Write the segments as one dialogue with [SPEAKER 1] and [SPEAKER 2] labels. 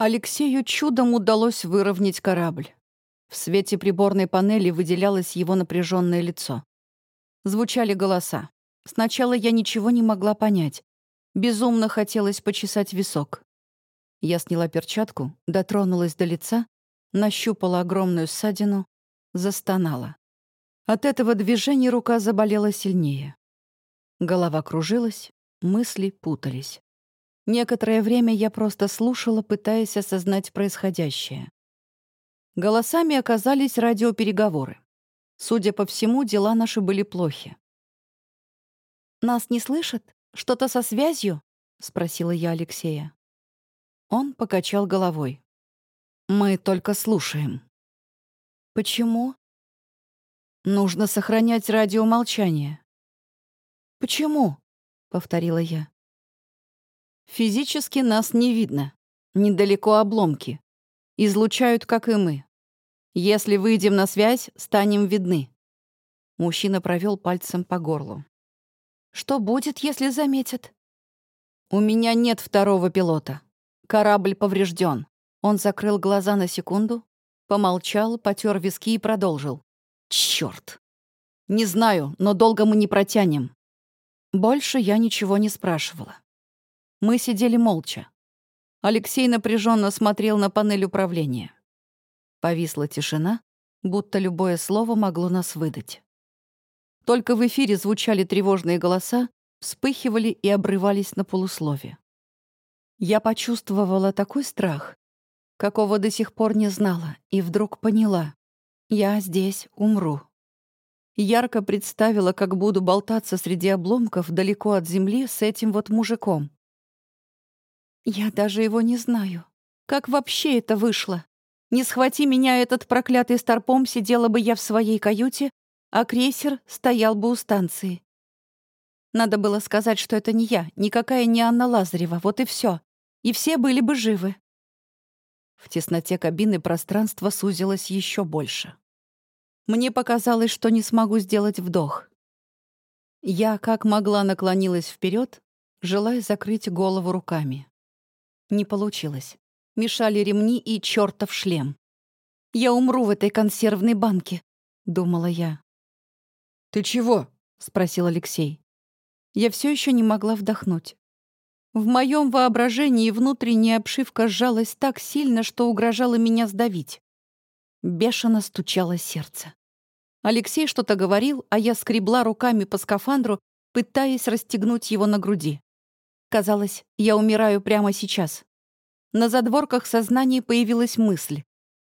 [SPEAKER 1] Алексею чудом удалось выровнять корабль. В свете приборной панели выделялось его напряженное лицо. Звучали голоса. Сначала я ничего не могла понять. Безумно хотелось почесать висок. Я сняла перчатку, дотронулась до лица, нащупала огромную ссадину, застонала. От этого движения рука заболела сильнее. Голова кружилась, мысли путались. Некоторое время я просто слушала, пытаясь осознать происходящее. Голосами оказались радиопереговоры. Судя по всему, дела наши были плохи. «Нас не слышат? Что-то со связью?» — спросила я Алексея. Он покачал головой. «Мы только слушаем». «Почему?» «Нужно сохранять радиомолчание». «Почему?» — повторила я. «Физически нас не видно. Недалеко обломки. Излучают, как и мы. Если выйдем на связь, станем видны». Мужчина провел пальцем по горлу. «Что будет, если заметят?» «У меня нет второго пилота. Корабль поврежден. Он закрыл глаза на секунду, помолчал, потер виски и продолжил. Черт! Не знаю, но долго мы не протянем. Больше я ничего не спрашивала. Мы сидели молча. Алексей напряженно смотрел на панель управления. Повисла тишина, будто любое слово могло нас выдать. Только в эфире звучали тревожные голоса, вспыхивали и обрывались на полуслове. Я почувствовала такой страх, какого до сих пор не знала, и вдруг поняла. Я здесь умру. Ярко представила, как буду болтаться среди обломков далеко от земли с этим вот мужиком. Я даже его не знаю. Как вообще это вышло? Не схвати меня этот проклятый старпом, сидела бы я в своей каюте, а крейсер стоял бы у станции. Надо было сказать, что это не я, никакая не Анна Лазарева, вот и все. И все были бы живы. В тесноте кабины пространство сузилось еще больше. Мне показалось, что не смогу сделать вдох. Я как могла наклонилась вперед, желая закрыть голову руками. Не получилось мешали ремни и чертов шлем. «Я умру в этой консервной банке», — думала я.
[SPEAKER 2] «Ты чего?»
[SPEAKER 1] — спросил Алексей. Я все еще не могла вдохнуть. В моем воображении внутренняя обшивка сжалась так сильно, что угрожала меня сдавить. Бешено стучало сердце. Алексей что-то говорил, а я скребла руками по скафандру, пытаясь расстегнуть его на груди. Казалось, я умираю прямо сейчас. На задворках сознания появилась мысль.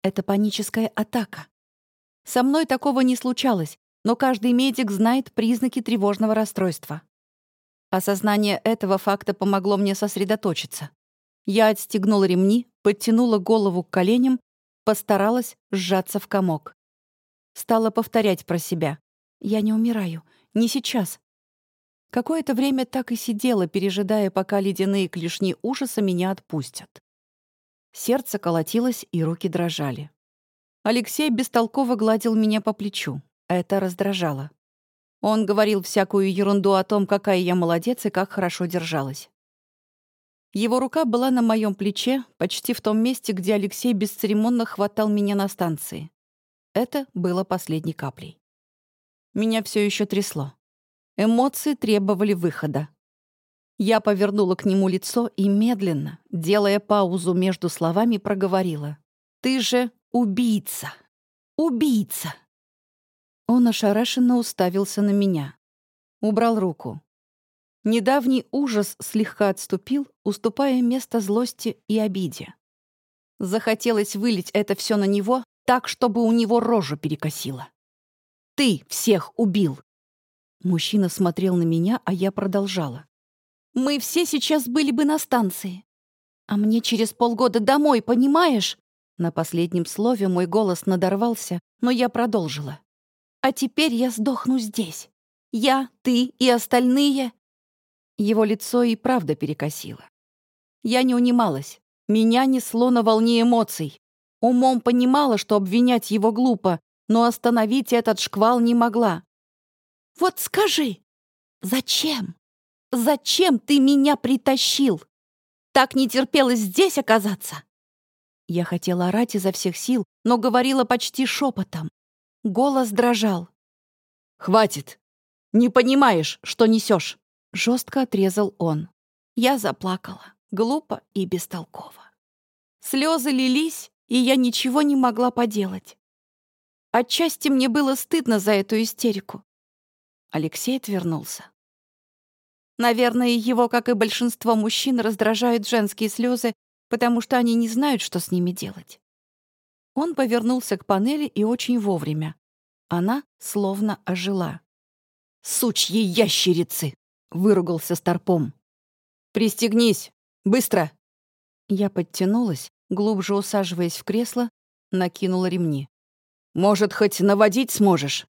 [SPEAKER 1] Это паническая атака. Со мной такого не случалось, но каждый медик знает признаки тревожного расстройства. Осознание этого факта помогло мне сосредоточиться. Я отстегнула ремни, подтянула голову к коленям, постаралась сжаться в комок. Стала повторять про себя. «Я не умираю. Не сейчас». Какое-то время так и сидела, пережидая, пока ледяные клешни ужаса меня отпустят. Сердце колотилось, и руки дрожали. Алексей бестолково гладил меня по плечу. Это раздражало. Он говорил всякую ерунду о том, какая я молодец и как хорошо держалась. Его рука была на моем плече, почти в том месте, где Алексей бесцеремонно хватал меня на станции. Это было последней каплей. Меня все еще трясло. Эмоции требовали выхода. Я повернула к нему лицо и медленно, делая паузу между словами, проговорила. «Ты же убийца! Убийца!» Он ошарашенно уставился на меня. Убрал руку. Недавний ужас слегка отступил, уступая место злости и обиде. Захотелось вылить это все на него так, чтобы у него рожу перекосило. «Ты всех убил!» Мужчина смотрел на меня, а я продолжала. Мы все сейчас были бы на станции. А мне через полгода домой, понимаешь?» На последнем слове мой голос надорвался, но я продолжила. «А теперь я сдохну здесь. Я, ты и остальные...» Его лицо и правда перекосило. Я не унималась. Меня несло на волне эмоций. Умом понимала, что обвинять его глупо, но остановить этот шквал не могла. «Вот скажи, зачем?» Зачем ты меня притащил? Так не терпелось здесь оказаться? Я хотела орать изо всех сил, но говорила почти шепотом. Голос дрожал.
[SPEAKER 2] «Хватит! Не понимаешь, что несешь!»
[SPEAKER 1] Жестко отрезал он. Я заплакала, глупо и бестолково. Слезы лились, и я ничего не могла поделать. Отчасти мне было стыдно за эту истерику. Алексей отвернулся. Наверное, его, как и большинство мужчин, раздражают женские слезы, потому что они не знают, что с ними делать. Он повернулся к панели и очень вовремя. Она словно ожила.
[SPEAKER 2] «Сучьи ящерицы!» — выругался Старпом. «Пристегнись! Быстро!»
[SPEAKER 1] Я подтянулась, глубже усаживаясь в кресло, накинула ремни.
[SPEAKER 2] «Может, хоть наводить сможешь?»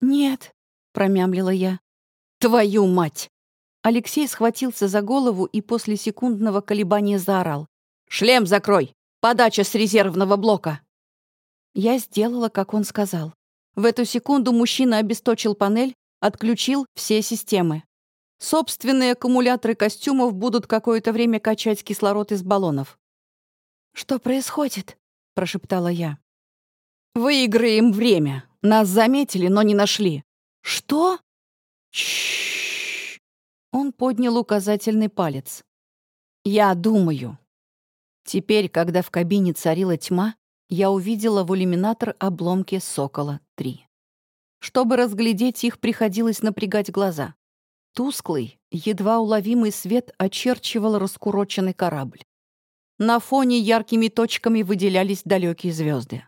[SPEAKER 1] «Нет», — промямлила я.
[SPEAKER 2] «Твою мать!»
[SPEAKER 1] Алексей схватился за голову и после секундного колебания заорал.
[SPEAKER 2] «Шлем закрой! Подача с резервного блока!»
[SPEAKER 1] Я сделала, как он сказал. В эту секунду мужчина обесточил панель, отключил все системы. Собственные аккумуляторы костюмов будут какое-то время качать кислород из баллонов. «Что происходит?» — прошептала я.
[SPEAKER 2] «Выиграем время. Нас заметили, но не нашли».
[SPEAKER 1] «Что?»
[SPEAKER 2] Чш.
[SPEAKER 1] Он поднял указательный палец.
[SPEAKER 2] «Я думаю».
[SPEAKER 1] Теперь, когда в кабине царила тьма, я увидела в иллюминатор обломки «Сокола-3». Чтобы разглядеть их, приходилось напрягать глаза. Тусклый, едва уловимый свет очерчивал раскуроченный корабль. На фоне яркими точками выделялись далекие звезды.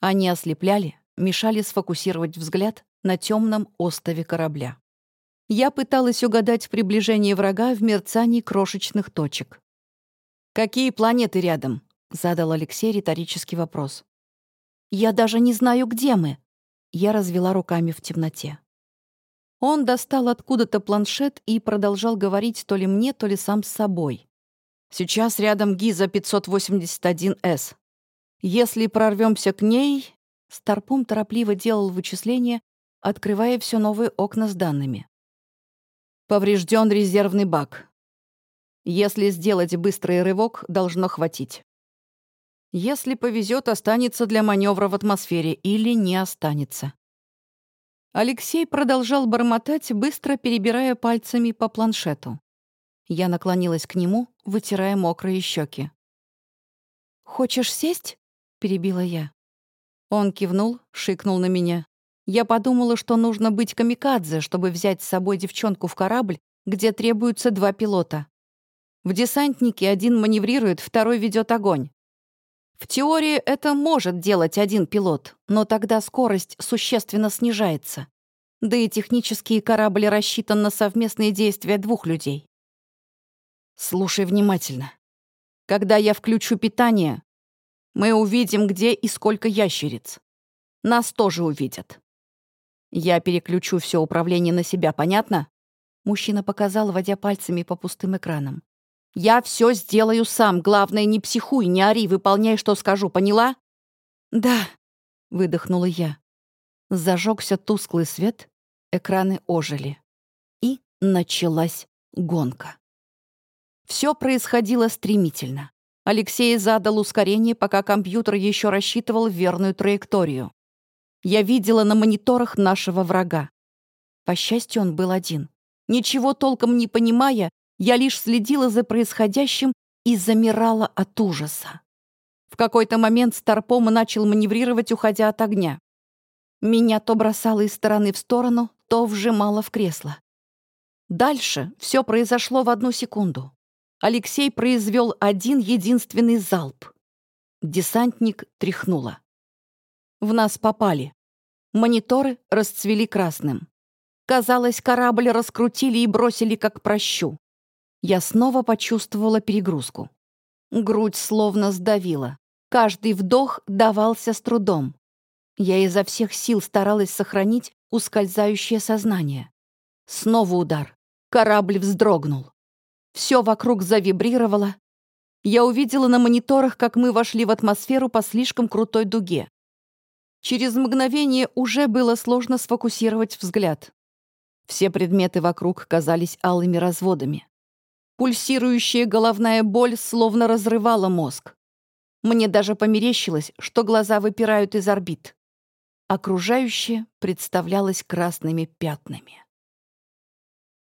[SPEAKER 1] Они ослепляли, мешали сфокусировать взгляд на темном остове корабля. Я пыталась угадать приближение врага в мерцании крошечных точек.
[SPEAKER 2] «Какие планеты рядом?»
[SPEAKER 1] — задал Алексей риторический вопрос. «Я даже не знаю, где мы». Я развела руками в темноте. Он достал откуда-то планшет и продолжал говорить то ли мне, то ли сам с собой.
[SPEAKER 2] Сейчас рядом Гиза 581С. Если прорвемся к ней...
[SPEAKER 1] Старпом торопливо делал вычисления, открывая все новые окна с данными.
[SPEAKER 2] Поврежден резервный бак. Если сделать быстрый рывок, должно хватить. Если повезет, останется для маневра в атмосфере или не останется.
[SPEAKER 1] Алексей продолжал бормотать, быстро перебирая пальцами по планшету. Я наклонилась к нему, вытирая мокрые щеки. «Хочешь сесть?» — перебила я. Он кивнул, шикнул на меня. Я подумала, что нужно быть камикадзе, чтобы взять с собой девчонку в корабль, где требуются два пилота. В десантнике один маневрирует, второй ведет огонь. В теории это может делать один пилот, но тогда скорость существенно снижается. Да и технический корабль рассчитан на совместные действия двух людей.
[SPEAKER 2] Слушай внимательно. Когда я включу питание, мы увидим, где и сколько ящериц. Нас тоже увидят. Я переключу все управление на себя, понятно?
[SPEAKER 1] Мужчина показал, водя пальцами по пустым экранам.
[SPEAKER 2] Я все сделаю сам. Главное, не психуй, не ори, выполняй, что скажу, поняла?
[SPEAKER 1] Да, выдохнула я. Зажегся тусклый свет, экраны ожили. И началась гонка. Все происходило стремительно. Алексей задал ускорение, пока компьютер еще рассчитывал верную траекторию. Я видела на мониторах нашего врага. По счастью, он был один. Ничего толком не понимая, я лишь следила за происходящим и замирала от ужаса. В какой-то момент Старпом начал маневрировать, уходя от огня. Меня то бросало из стороны в сторону, то вжимало в кресло. Дальше все произошло в одну секунду. Алексей произвел один единственный залп. Десантник тряхнуло. В нас попали. Мониторы расцвели красным. Казалось, корабль раскрутили и бросили как прощу. Я снова почувствовала перегрузку. Грудь словно сдавила. Каждый вдох давался с трудом. Я изо всех сил старалась сохранить ускользающее сознание. Снова удар. Корабль вздрогнул. Все вокруг завибрировало. Я увидела на мониторах, как мы вошли в атмосферу по слишком крутой дуге. Через мгновение уже было сложно сфокусировать взгляд. Все предметы вокруг казались алыми разводами. Пульсирующая головная боль словно разрывала мозг. Мне даже померещилось, что глаза выпирают из орбит. Окружающее представлялось красными пятнами.